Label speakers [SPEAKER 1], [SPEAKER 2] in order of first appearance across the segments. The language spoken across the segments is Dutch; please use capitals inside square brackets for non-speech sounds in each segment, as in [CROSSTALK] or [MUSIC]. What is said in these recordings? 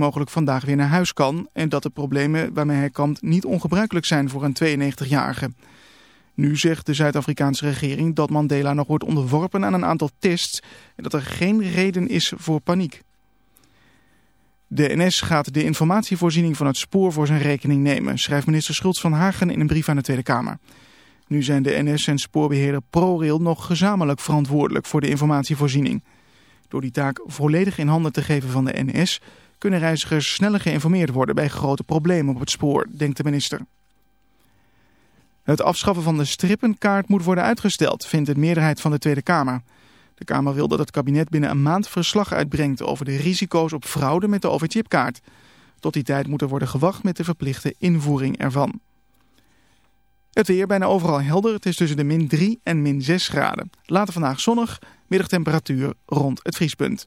[SPEAKER 1] mogelijk vandaag weer naar huis kan en dat de problemen waarmee hij kampt niet ongebruikelijk zijn voor een 92-jarige. Nu zegt de Zuid-Afrikaanse regering dat Mandela nog wordt onderworpen aan een aantal tests en dat er geen reden is voor paniek. De NS gaat de informatievoorziening van het spoor voor zijn rekening nemen, schrijft minister Schultz van Hagen in een brief aan de Tweede Kamer. Nu zijn de NS en spoorbeheerder ProRail nog gezamenlijk verantwoordelijk voor de informatievoorziening. Door die taak volledig in handen te geven van de NS kunnen reizigers sneller geïnformeerd worden bij grote problemen op het spoor, denkt de minister. Het afschaffen van de strippenkaart moet worden uitgesteld, vindt de meerderheid van de Tweede Kamer. De Kamer wil dat het kabinet binnen een maand verslag uitbrengt over de risico's op fraude met de overchipkaart. Tot die tijd moet er worden gewacht met de verplichte invoering ervan. Het weer bijna overal helder. Het is tussen de min 3 en min 6 graden. Later vandaag zonnig, middagtemperatuur rond het vriespunt.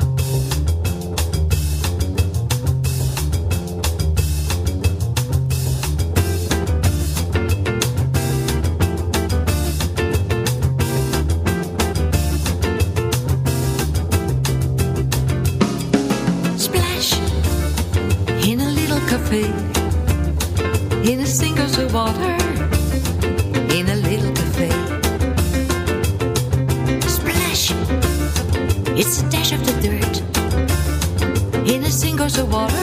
[SPEAKER 2] Water.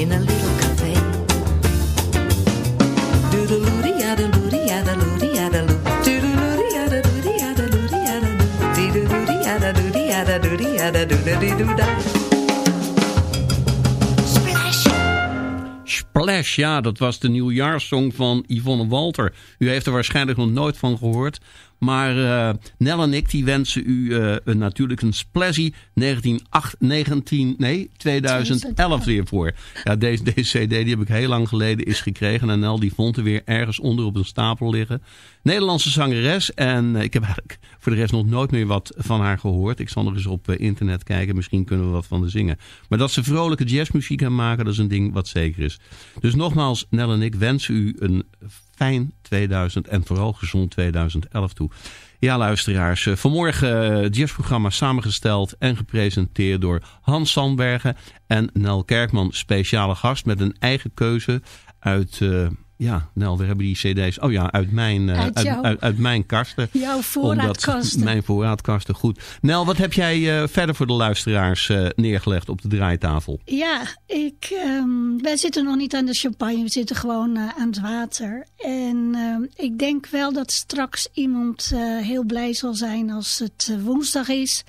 [SPEAKER 2] In a little cafe. Splash! Splash,
[SPEAKER 3] ja, dat was de nieuwjaarssong van Yvonne Walter. U heeft er waarschijnlijk nog nooit van gehoord. Maar eh, Nel en ik die wensen u eh, een, natuurlijk een splashy 19, nee, 2011 weer voor. Ja, deze, deze cd die heb ik heel lang geleden is gekregen. En Nel die vond er weer ergens onder op een stapel liggen. Nederlandse zangeres. En eh, ik heb eigenlijk voor de rest nog nooit meer wat van haar gehoord. Ik zal nog eens op internet kijken. Misschien kunnen we wat van haar zingen. Maar dat ze vrolijke jazzmuziek kan maken, dat is een ding wat zeker is. Dus nogmaals, Nel en ik wensen u een fijn 2000 en vooral gezond 2011 toe. Ja, luisteraars. eh, Vanmorgen eh, het jazzprogramma samengesteld en gepresenteerd door Hans Sandbergen en Nel Kerkman. Speciale gast met een eigen keuze uit... eh, ja, Nel, we hebben die cd's. Oh ja, uit mijn, eh,
[SPEAKER 4] Uit
[SPEAKER 3] uit,
[SPEAKER 4] jouw-
[SPEAKER 3] uit, uit mijn kasten. [LAUGHS]
[SPEAKER 4] Jouw voorraadkasten.
[SPEAKER 3] Omdat, mijn voorraadkasten, goed. Nel, wat heb jij eh, verder voor de luisteraars eh, neergelegd op de draaitafel?
[SPEAKER 4] Ja, ik, ehm, wij zitten nog niet aan de champagne. We zitten gewoon aan het water. En ehm, ik denk wel dat straks iemand heel blij zal zijn als het woensdag is.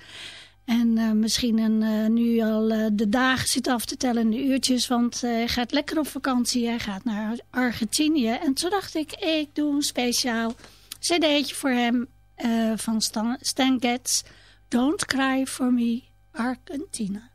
[SPEAKER 4] En eh, misschien een, eh, nu al eh, de dagen zit af te tellen en de uurtjes. Want hij gaat lekker op vakantie. Hij gaat naar Argentinië. En toen dacht ik, ik doe een speciaal cd'tje voor hem van Stan, Stan Getz. Don't Cry For Me, Argentina.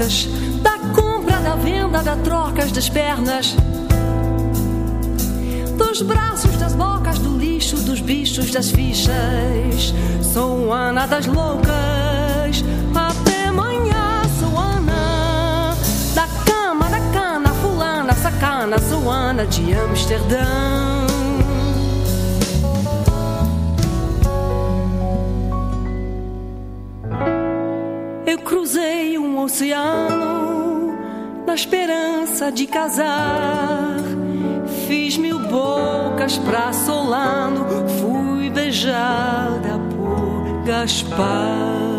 [SPEAKER 5] Das docas, da compra, da venda, da trocas das pernas. Dos braços, das bocas, do lixo, dos bichos, das fichas. Sou Ana das loucas, até amanhã sou Ana. Da cama, da cana, fulana, sacana, sou Ana de Amsterdã. Oceano na esperança de casar. Fiz mil bocas pra Solano, fui beijada por Gaspar.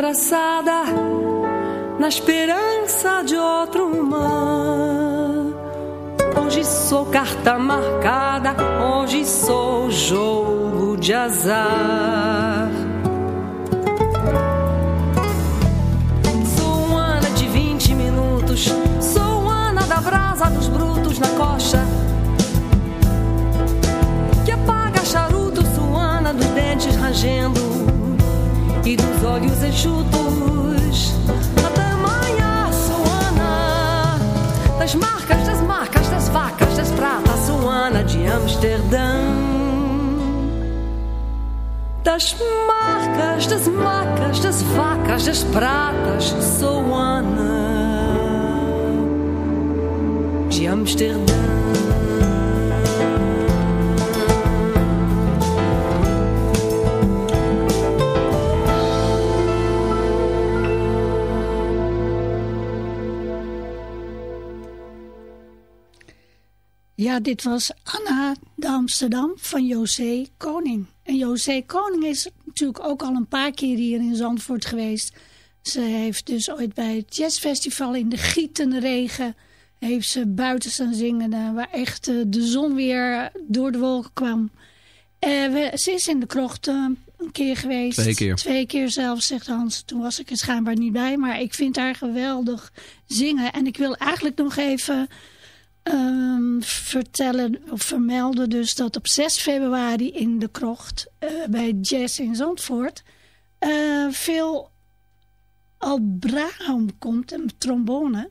[SPEAKER 5] Abraçada na esperança de outro mar. Hoje sou carta marcada, hoje sou jogo de azar. Sou Ana de 20 minutos, sou Ana da brasa dos brutos na coxa. Que apaga charuto, sou Ana dos dentes rangendo olhos enxutos. Até amanhã, sou Ana das marcas, das marcas, das vacas, das pratas. Sou Ana de Amsterdã. Das marcas, das macas, das vacas, das pratas. Sou Ana de Amsterdã.
[SPEAKER 4] Ja, dit was Anna de Amsterdam van José Koning. En José Koning is natuurlijk ook al een paar keer hier in Zandvoort geweest. Ze heeft dus ooit bij het jazzfestival in de gietende regen... heeft ze buiten staan zingen, eh, waar echt eh, de zon weer door de wolken kwam. Eh, we, ze is in de krocht een keer geweest.
[SPEAKER 3] Twee keer.
[SPEAKER 4] Twee keer zelfs, zegt Hans. Toen was ik er schijnbaar niet bij, maar ik vind haar geweldig zingen. En ik wil eigenlijk nog even ehm, vertellen of vermelden dus dat op 6 februari in de krocht eh, bij Jazz in Zandvoort eh, veel Abraham komt, een trombone.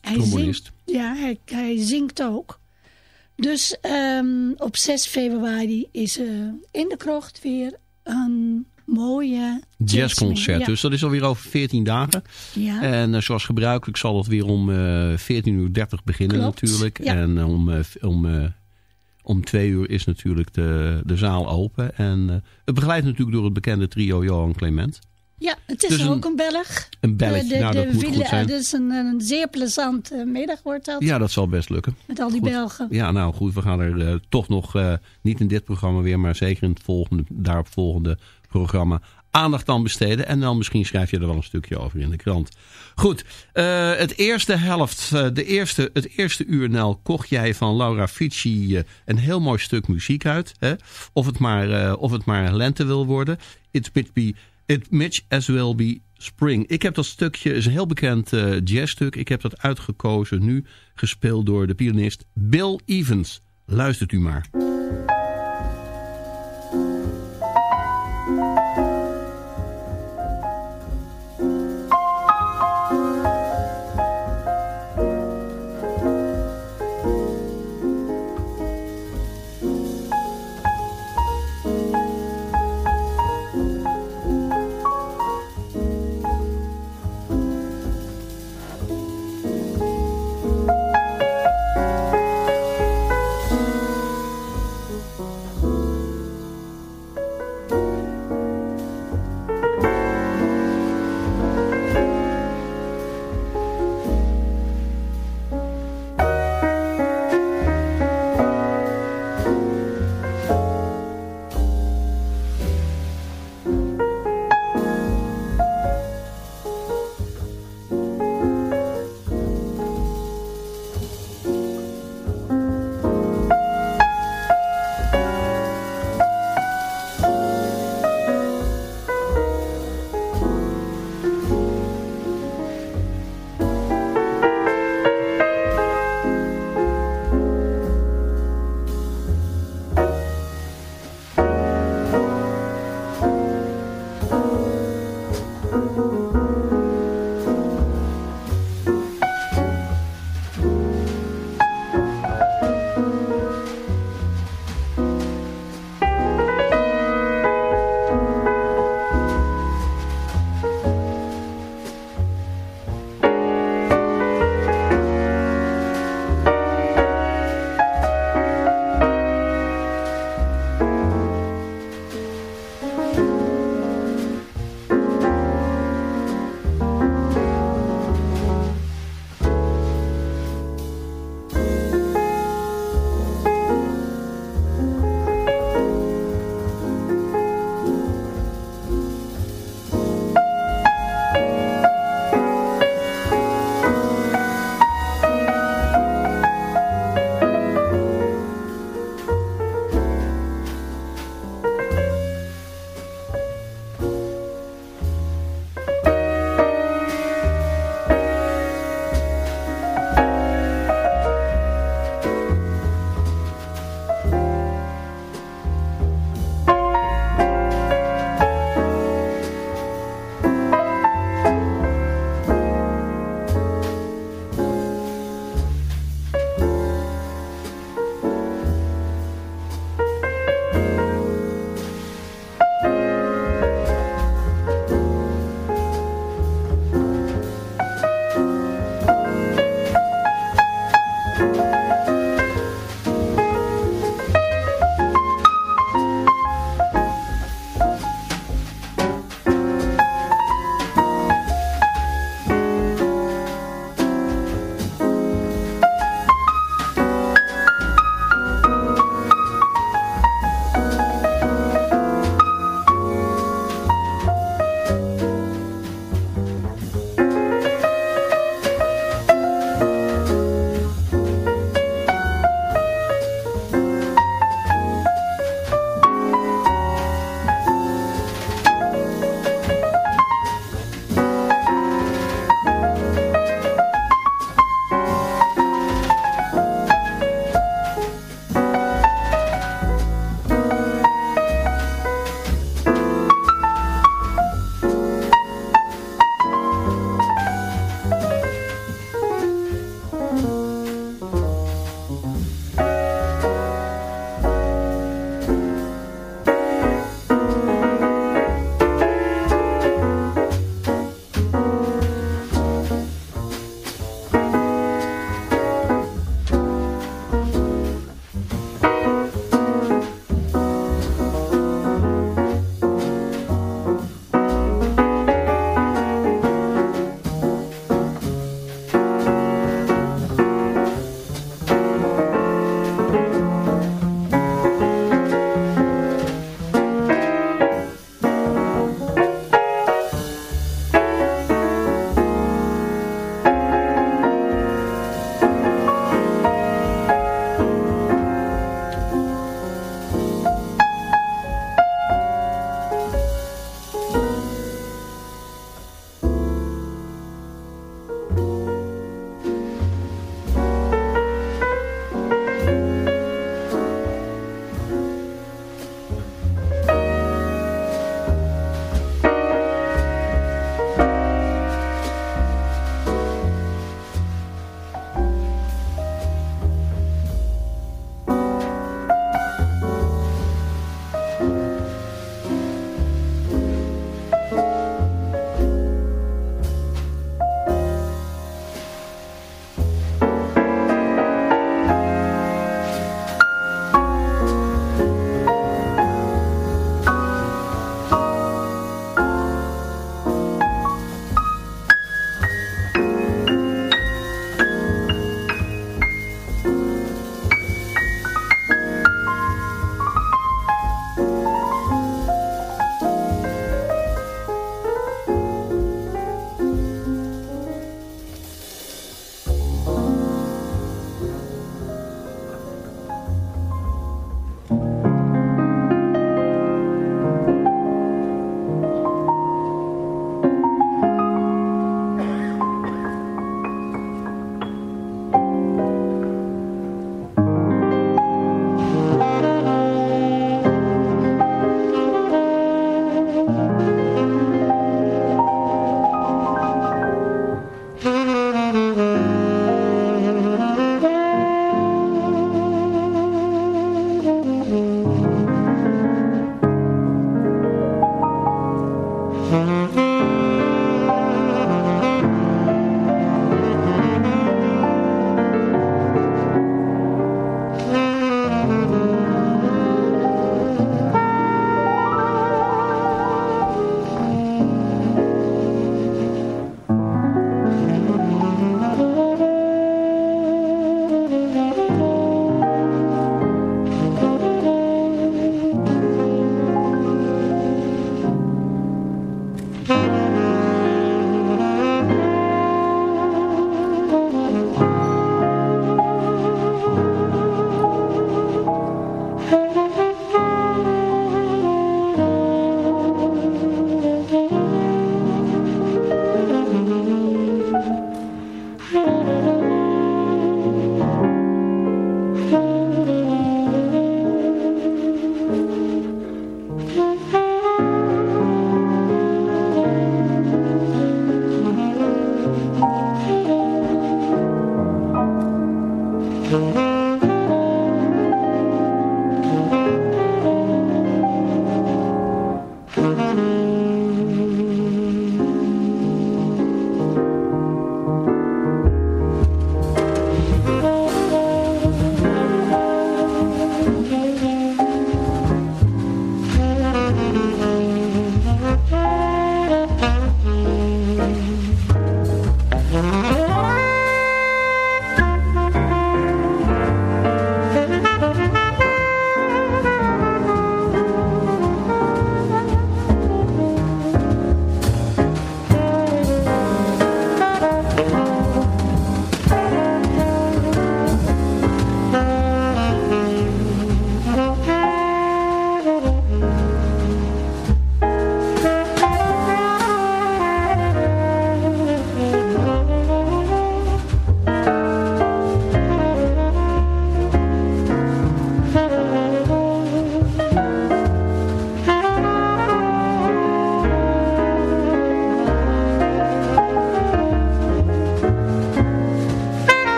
[SPEAKER 4] Hij
[SPEAKER 3] Trombonist.
[SPEAKER 4] zingt, ja, hij, hij zingt ook. Dus ehm, op 6 februari is er in de krocht weer een mooie
[SPEAKER 3] Jazzconcert.
[SPEAKER 4] Ja.
[SPEAKER 3] Dus dat is alweer over 14 dagen.
[SPEAKER 4] Ja.
[SPEAKER 3] En eh, zoals gebruikelijk zal het weer om eh 14.30 uur beginnen
[SPEAKER 4] Klopt,
[SPEAKER 3] natuurlijk.
[SPEAKER 4] ja.
[SPEAKER 3] En eh, om, v- om, om twee uur is natuurlijk de, de zaal open. En het begeleidt natuurlijk door het bekende trio Johan Clement.
[SPEAKER 4] Ja, het is
[SPEAKER 3] Dus
[SPEAKER 4] ook een Belg.
[SPEAKER 3] Een belletje,
[SPEAKER 4] De, de,
[SPEAKER 3] nou dat
[SPEAKER 4] de
[SPEAKER 3] moet goed zijn.
[SPEAKER 4] Het is een, een zeer plezante middag wordt dat.
[SPEAKER 3] Ja, dat zal best lukken.
[SPEAKER 4] Met al die
[SPEAKER 3] Goed.
[SPEAKER 4] Belgen.
[SPEAKER 3] Ja, nou goed, we gaan er toch nog, niet in dit programma weer, maar zeker in het volgende, daarop volgende programma aandacht aan besteden. En dan misschien schrijf je er wel een stukje over in de krant. Goed, eh, het eerste helft, eh, de eerste, het eerste uur, Nel, kocht jij van Laura Fici eh, een heel mooi stuk muziek uit. Hè? Of, het maar, of het maar lente wil worden. It may be, it much as will be spring. Ik heb dat stukje, is een heel bekend jazzstuk. Ik heb dat uitgekozen, nu gespeeld door de pianist Bill Evans. Luistert u maar.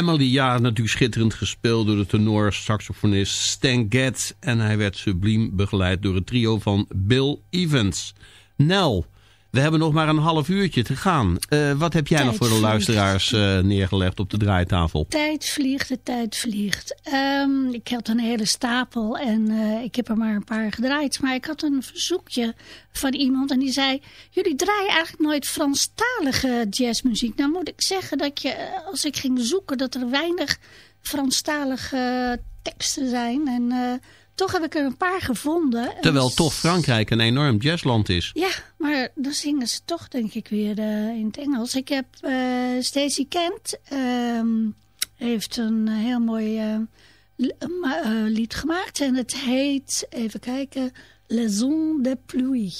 [SPEAKER 3] Family, ja, natuurlijk schitterend gespeeld door de tenor saxofonist Stan Getz. En hij werd subliem begeleid door het trio van Bill Evans. Nel, we hebben nog maar een half uurtje te gaan. Uh, wat heb jij
[SPEAKER 6] tijd
[SPEAKER 3] nog voor de
[SPEAKER 6] vliegt.
[SPEAKER 3] luisteraars uh, neergelegd op de draaitafel?
[SPEAKER 6] Tijd vliegt, de tijd vliegt. Um, ik had een hele stapel en uh, ik heb er maar een paar gedraaid. Maar ik had een verzoekje van iemand en die zei... jullie draaien eigenlijk nooit Franstalige jazzmuziek. Nou moet ik zeggen dat je, als ik ging zoeken... dat er weinig Franstalige teksten zijn en... Toch heb ik er een paar gevonden.
[SPEAKER 3] Terwijl toch Frankrijk een enorm jazzland is.
[SPEAKER 6] Ja, maar dan zingen ze toch denk ik weer uh, in het Engels. Ik heb uh, Stacey Kent. Uh, heeft een heel mooi uh, lied gemaakt. En het heet, even kijken, Les Ondes de Pluie.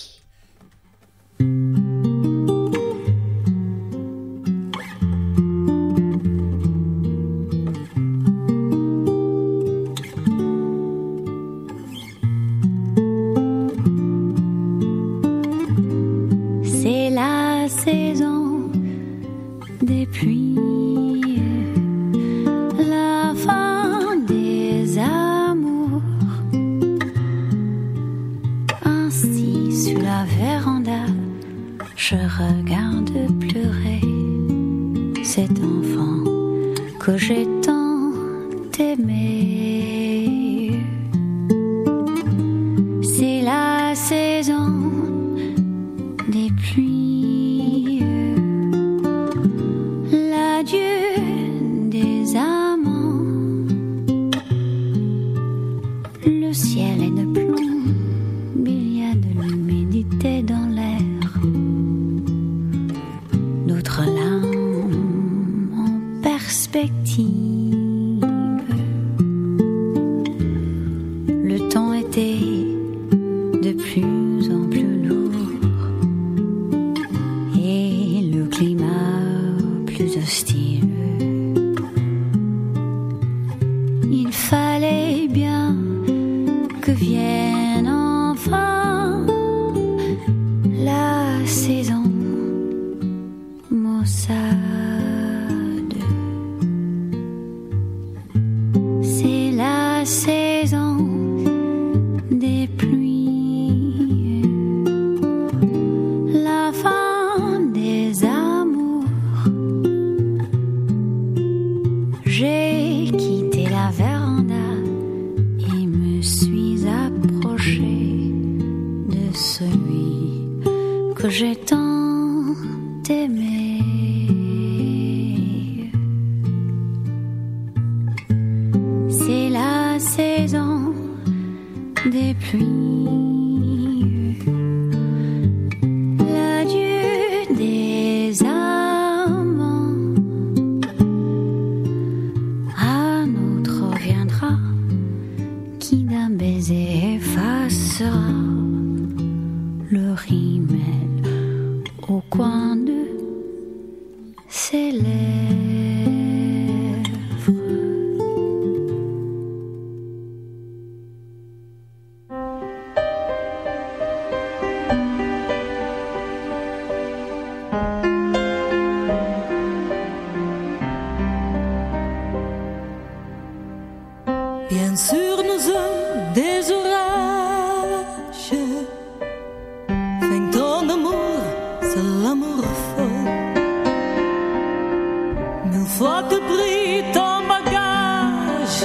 [SPEAKER 5] Fois que pris ton bagage,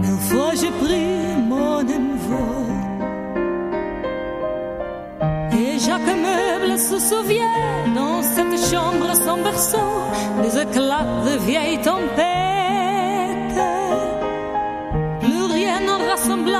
[SPEAKER 5] mille fois j'ai pris mon envol. Et chaque meuble se souvient dans cette chambre sans berceau des éclats de vieilles tempêtes. Plus rien ne rassemble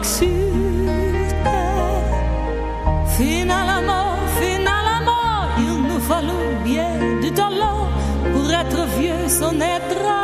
[SPEAKER 5] t'exulte. Finalement, finalement, il nous fallut bien du talent pour être vieux sans être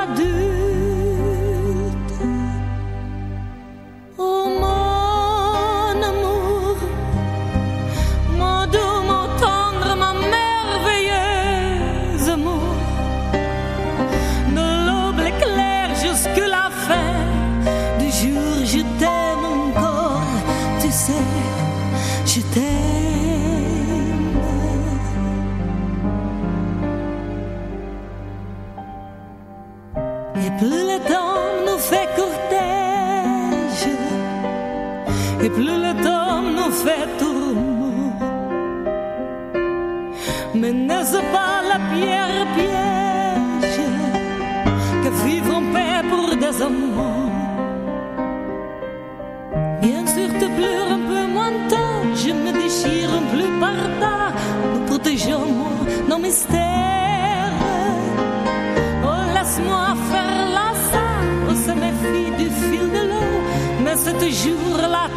[SPEAKER 5] laisse-moi faire la scène, on se méfie du fil de l'eau, mais c'est toujours la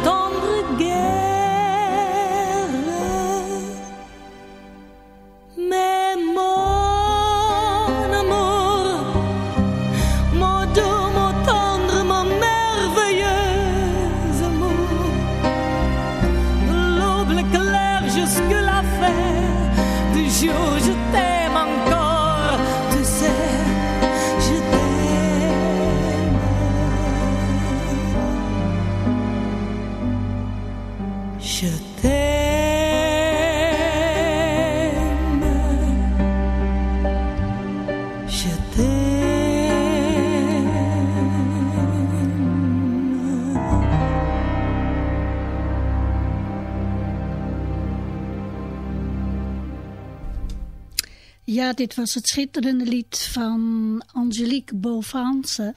[SPEAKER 4] dit was het schitterende lied van Angelique Beauvance,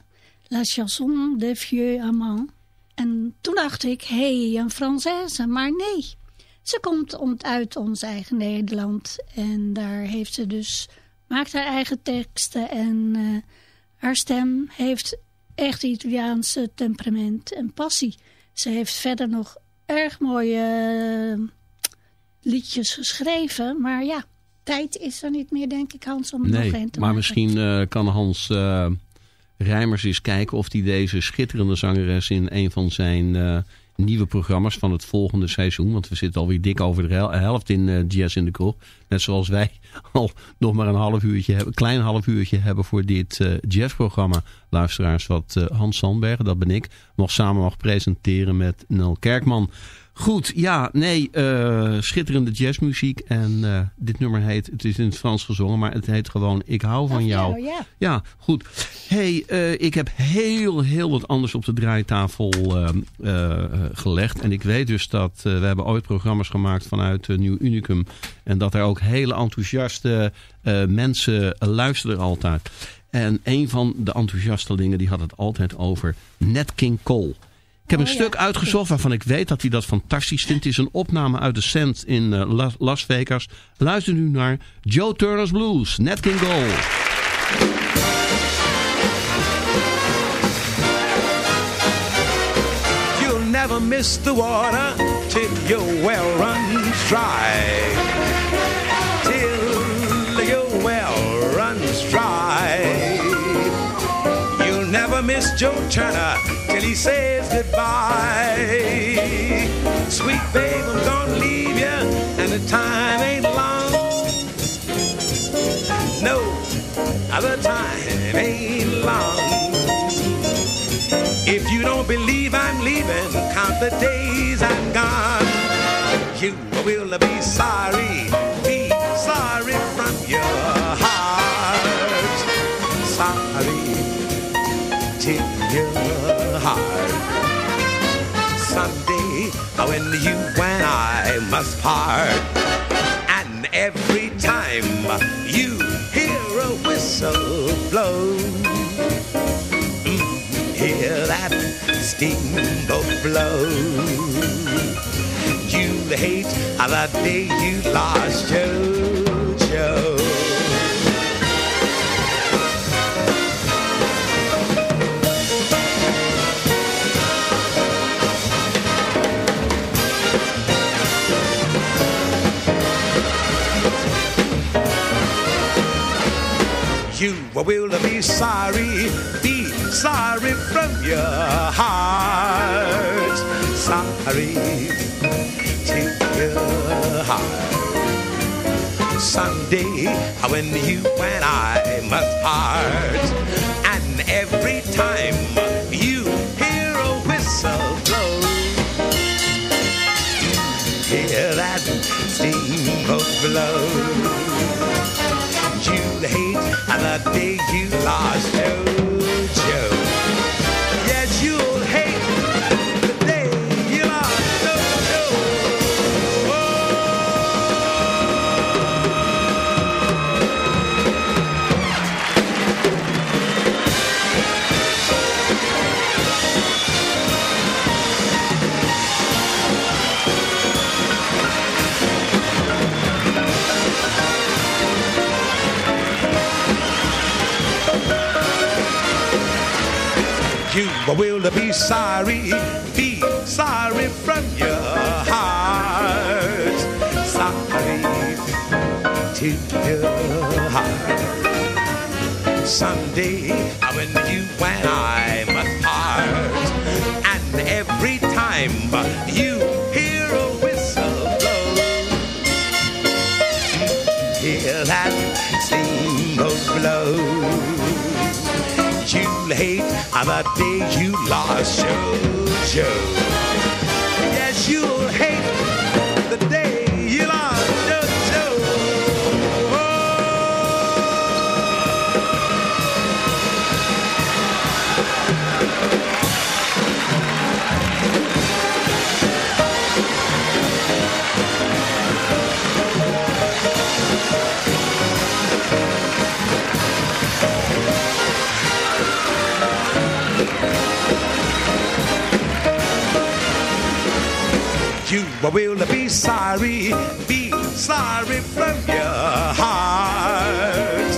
[SPEAKER 4] La chanson des vieux amants. En toen dacht ik, hé, hey, een Française, maar nee. Ze komt om- uit ons eigen Nederland en daar heeft ze dus, maakt haar eigen teksten en eh, haar stem heeft echt Italiaanse temperament en passie. Ze heeft verder nog erg mooie eh, liedjes geschreven, maar ja, tijd is er niet meer, denk ik, Hans, om nog
[SPEAKER 3] Nee,
[SPEAKER 4] een te
[SPEAKER 3] maar
[SPEAKER 4] maken.
[SPEAKER 3] misschien eh, kan Hans eh Rijmers eens kijken of hij deze schitterende zangeres in een van zijn eh, nieuwe programma's van het volgende seizoen. Want we zitten alweer dik over de hel- helft in Jazz in de Kroeg. Net zoals wij [LAUGHS] al nog maar een half uurtje hebben, een klein half uurtje hebben voor dit jazzprogramma. Luisteraars, wat Hans Sandbergen, dat ben ik, nog samen mag presenteren met Nel Kerkman. Goed, ja, nee, eh, schitterende jazzmuziek. En eh, dit nummer heet, het is in het Frans gezongen, maar het heet gewoon Ik hou van jou.
[SPEAKER 4] jou, ja.
[SPEAKER 3] Ja, goed. hey, eh, ik heb heel, heel wat anders op de draaitafel gelegd. En ik weet dus dat we hebben ooit programma's gemaakt vanuit Nieuw Unicum. En dat er ook hele enthousiaste mensen luisteren altijd. En een van de enthousiastelingen die had het altijd over Nat King Cole. Ik heb een
[SPEAKER 4] Oh, ja.
[SPEAKER 3] stuk uitgezocht waarvan ik weet dat hij dat fantastisch vindt. Het is een opname uit de Sand in eh, Las- Vegas. Luister nu naar Joe Turner's Blues, Nat King Cole.
[SPEAKER 7] You'll never miss the water till your well runs dry. Miss Joe Turner till he says goodbye. Sweet babe, I'm gonna leave you, and the time ain't long. No, the time ain't long. If you don't believe I'm leaving, count the days I'm gone. You will be sorry, be sorry your heart. Someday, when you and I must part, and every time you hear a whistle blow, mm, hear that steamboat blow. You hate the day you lost your Joe. You will be sorry, be sorry from your heart. Sorry to your heart. Someday when you and I must part, and every time you hear a whistle blow, hear that steamboat blow hate and the day you lost hope. Will be sorry, be sorry from your heart. Sorry to your heart. Someday when you and I must part, and every time you hate the day you lost your Joe. You will be sorry, be sorry from your heart.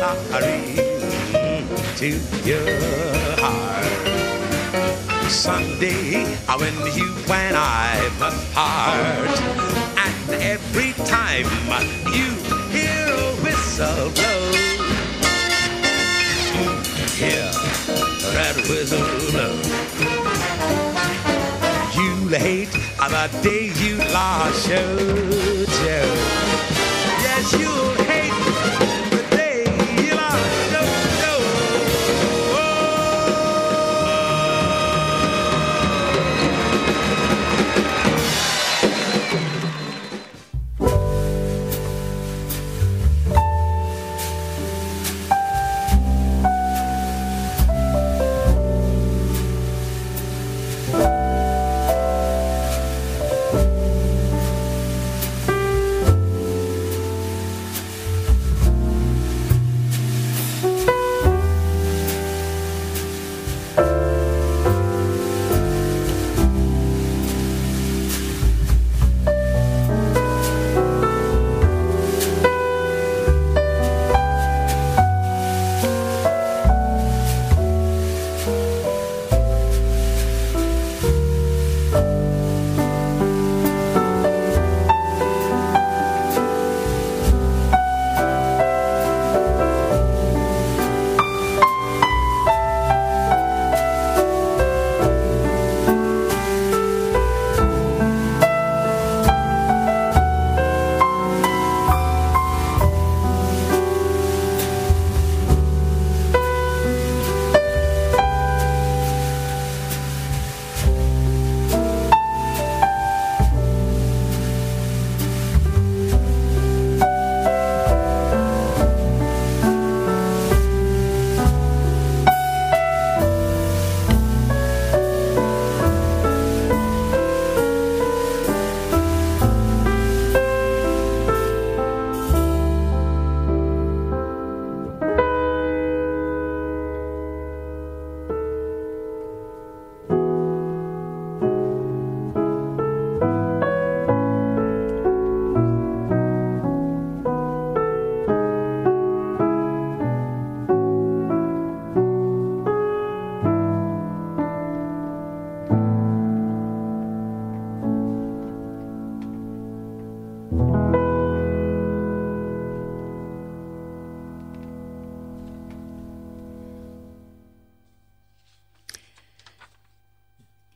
[SPEAKER 7] Sorry to your heart. Someday when you and I must part, and every time you hear a whistle blow, hear that whistle blow. You'll hate the day you lost your. Yes, you'll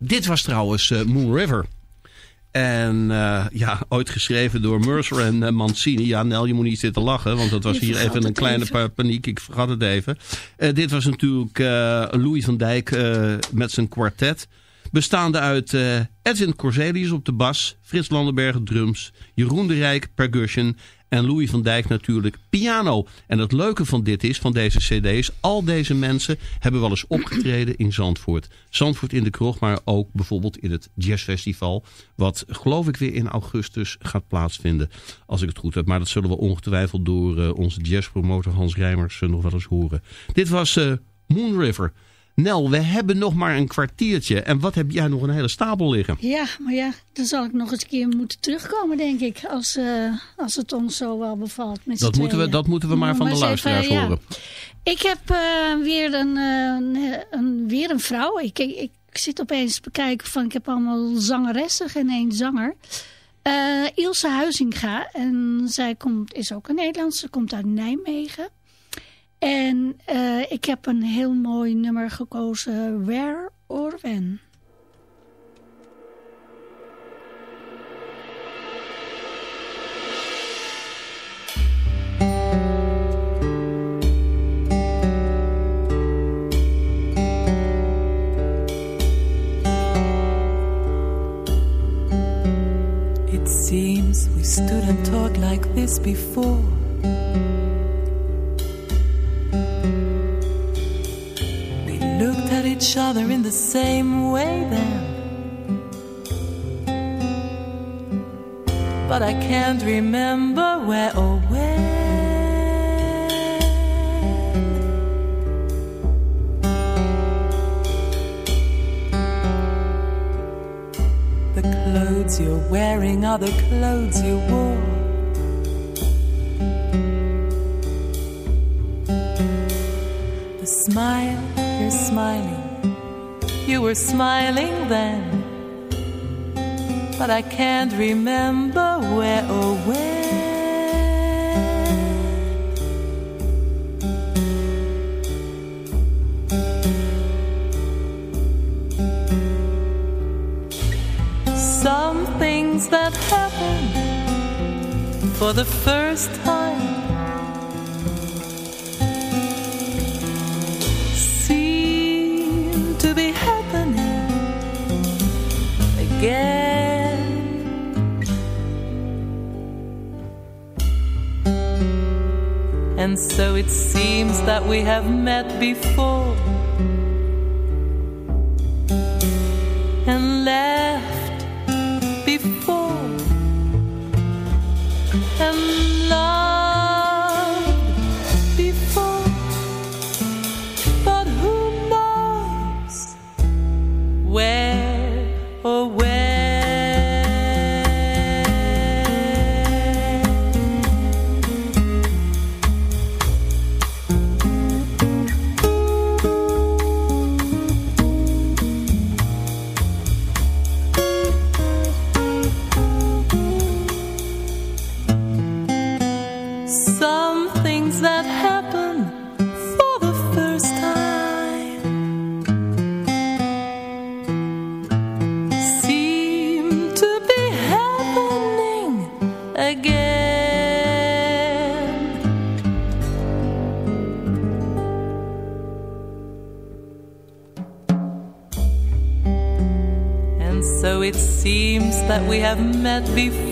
[SPEAKER 3] Dit was trouwens uh, Moon River. En uh, ja, ooit geschreven door Mercer en uh, Mancini. Ja, Nel, je moet niet zitten lachen, want dat was hier even een kleine even. paniek. Ik vergat het even. Uh, dit was natuurlijk Louis van Dijk met zijn kwartet. Bestaande uit Edwin Corselius op de bas, Frits Landenberg drums, Jeroen de Rijk percussion en Louis van Dijk natuurlijk piano. En het leuke van dit is, van deze cd's, al deze mensen hebben wel eens opgetreden in Zandvoort. Zandvoort in de kroeg, maar ook bijvoorbeeld in het jazzfestival. Wat geloof ik weer in augustus gaat plaatsvinden, als ik het goed heb. Maar dat zullen we ongetwijfeld door uh, onze jazzpromotor Hans Rijmers uh, nog wel eens horen. Dit was uh, Moon River. Nel, we hebben nog maar een kwartiertje. En wat heb jij nog een hele stapel liggen?
[SPEAKER 4] Ja, maar ja, dan zal ik nog eens een keer moeten terugkomen, denk ik. Als, uh, als het ons zo wel bevalt met
[SPEAKER 3] dat moeten we Dat moeten we maar van maar de luisteraars even, horen. Ja.
[SPEAKER 4] Ik heb uh, weer, een, uh, een, weer een vrouw. Ik, ik, ik, zit opeens te bekijken van, ik heb allemaal zangeressen en één zanger. Ilse Huizinga. En zij komt, is ook een Nederlandse, komt uit Nijmegen. En uh, ik heb een heel mooi nummer gekozen, Where or When.
[SPEAKER 5] It seems we stood and talked like this before met before.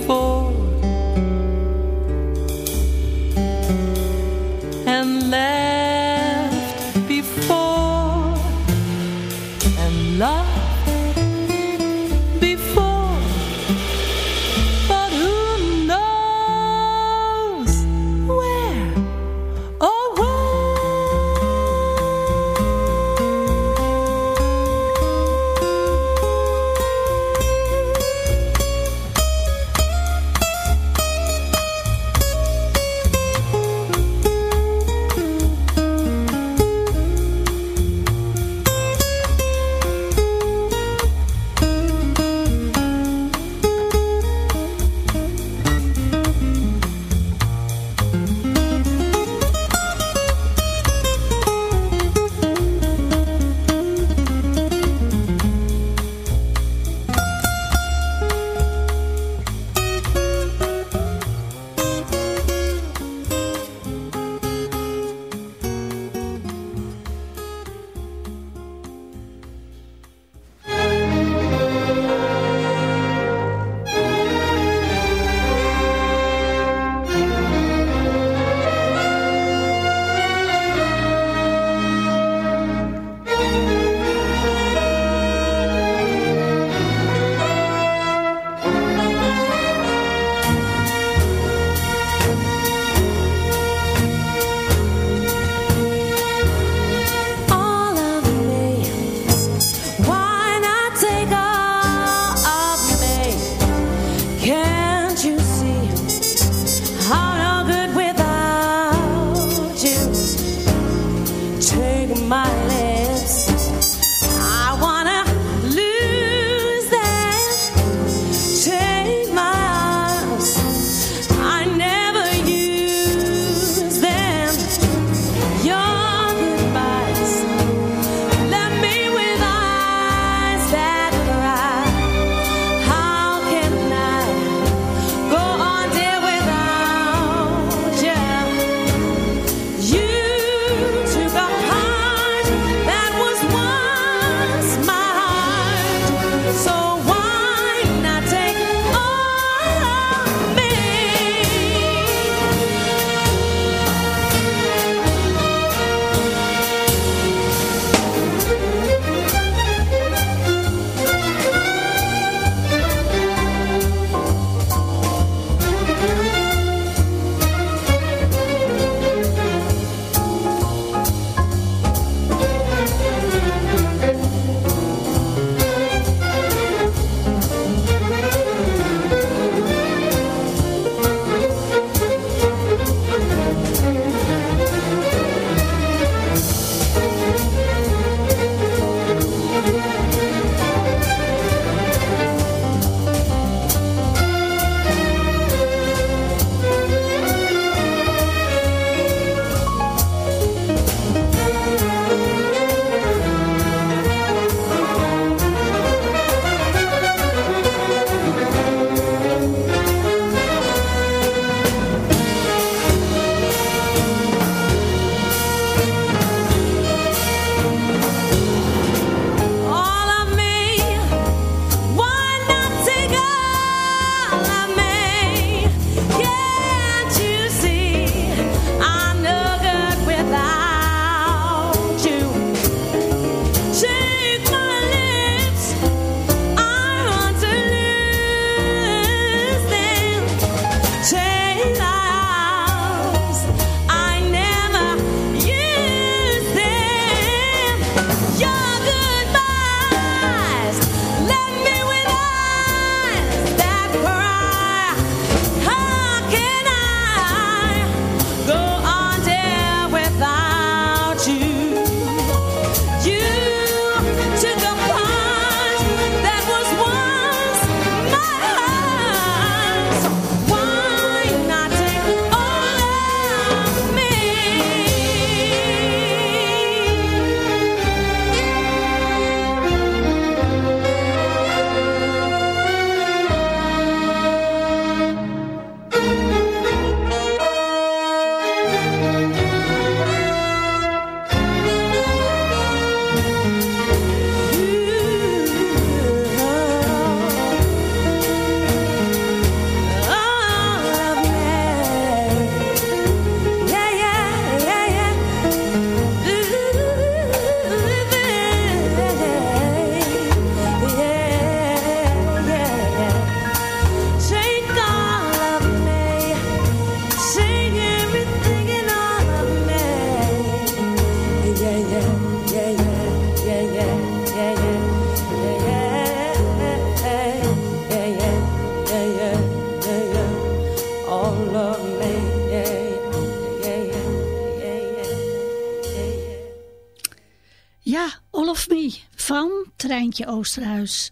[SPEAKER 4] Oosterhuis.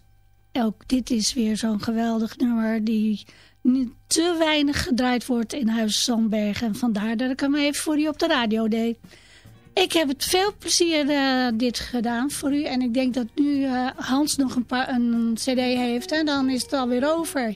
[SPEAKER 4] Ook dit is weer zo'n geweldig nummer die niet te weinig gedraaid wordt in Huis Zandberg. En vandaar dat ik hem even voor u op de radio deed. Ik heb het veel plezier uh, dit gedaan voor u. En ik denk dat nu uh, Hans nog een, paar, een cd heeft. En dan is het alweer over.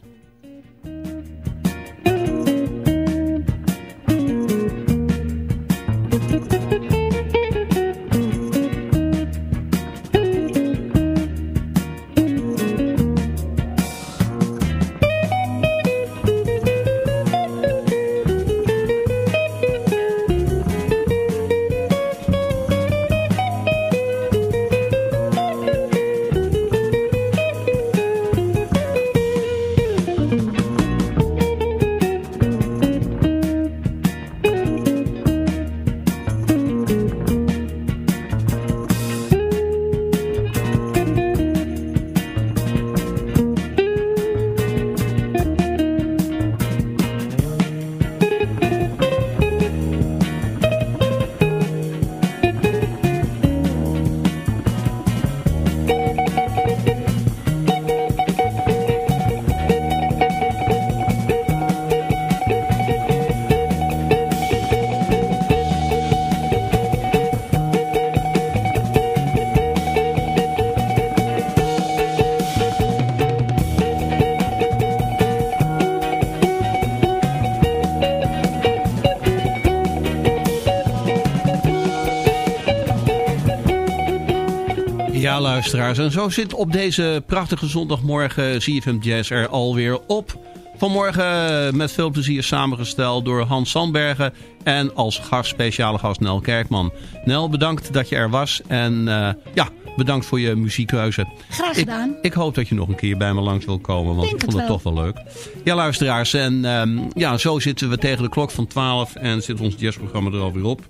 [SPEAKER 3] Luisteraars. En zo zit op deze prachtige zondagmorgen ZFM Jazz er alweer op. Vanmorgen met veel plezier samengesteld door Hans Sandbergen en als gast, speciale gast Nel Kerkman. Nel, bedankt dat je er was en uh, ja, bedankt voor je muziekkeuze.
[SPEAKER 4] Graag gedaan.
[SPEAKER 3] Ik, ik, hoop dat je nog een keer bij me langs wil komen, want ik vond het, toch wel leuk. Ja, luisteraars, en um, ja, zo zitten we tegen de klok van 12 en zit ons jazzprogramma er alweer op.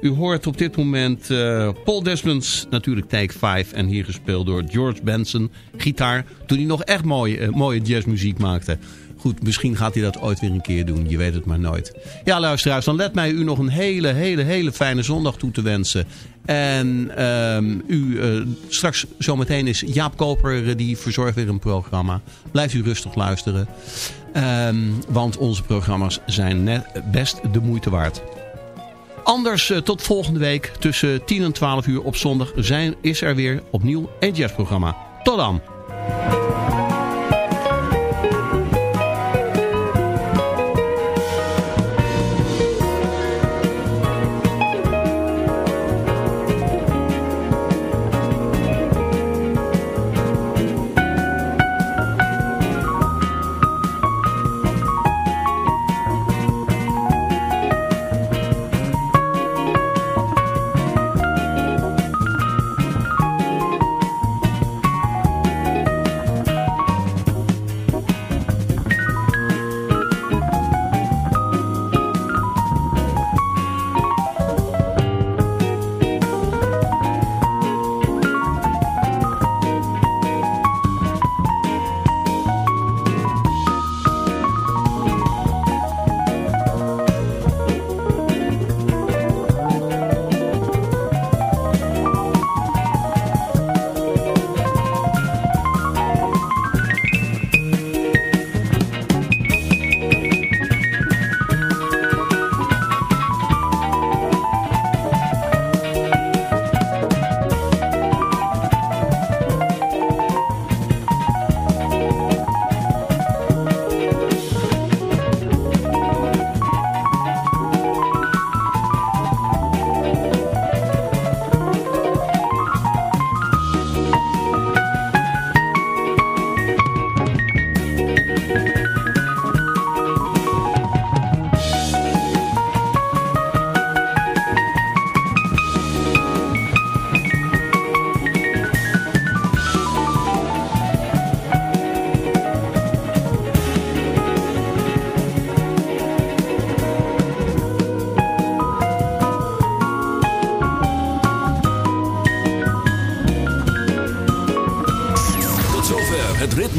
[SPEAKER 3] U hoort op dit moment uh, Paul Desmond's natuurlijk Take 5. En hier gespeeld door George Benson, gitaar. Toen hij nog echt mooie, uh, mooie jazzmuziek maakte. Goed, misschien gaat hij dat ooit weer een keer doen. Je weet het maar nooit. Ja, luisteraars, dan let mij u nog een hele, hele, hele fijne zondag toe te wensen. En um, u, uh, straks zometeen is Jaap Koper, die verzorgt weer een programma. Blijft u rustig luisteren. Um, want onze programma's zijn net best de moeite waard. Anders uh, tot volgende week tussen 10 en 12 uur op zondag zijn, is er weer opnieuw een jazzprogramma. Tot dan!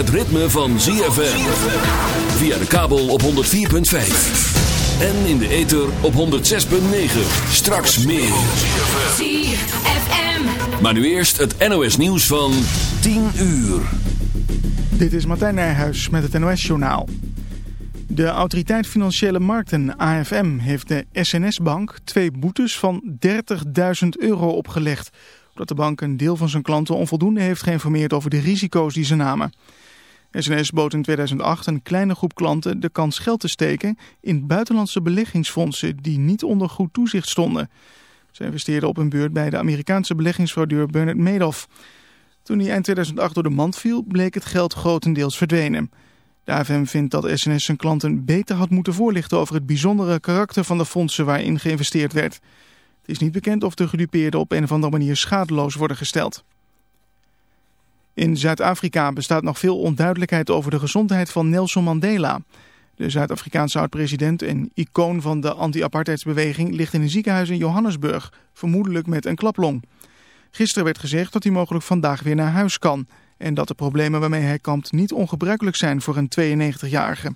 [SPEAKER 8] het ritme van ZFM. Via de kabel op 104.5. En in de ether op 106.9. Straks meer.
[SPEAKER 9] ZFM.
[SPEAKER 8] Maar nu eerst het NOS nieuws van 10 uur.
[SPEAKER 1] Dit is Martijn Nijhuis met het NOS-journaal. De Autoriteit Financiële Markten, AFM, heeft de SNS-bank twee boetes van 30.000 euro opgelegd. Omdat de bank een deel van zijn klanten onvoldoende heeft geïnformeerd over de risico's die ze namen. SNS bood in 2008 een kleine groep klanten de kans geld te steken in buitenlandse beleggingsfondsen die niet onder goed toezicht stonden. Ze investeerden op een beurt bij de Amerikaanse beleggingsfraudeur Bernard Madoff. Toen hij eind 2008 door de mand viel, bleek het geld grotendeels verdwenen. De vindt dat SNS zijn klanten beter had moeten voorlichten over het bijzondere karakter van de fondsen waarin geïnvesteerd werd. Het is niet bekend of de gedupeerden op een of andere manier schadeloos worden gesteld. In Zuid-Afrika bestaat nog veel onduidelijkheid over de gezondheid van Nelson Mandela. De Zuid-Afrikaanse oud-president en icoon van de anti-apartheidsbeweging ligt in een ziekenhuis in Johannesburg, vermoedelijk met een klaplong. Gisteren werd gezegd dat hij mogelijk vandaag weer naar huis kan en dat de problemen waarmee hij kampt niet ongebruikelijk zijn voor een 92-jarige.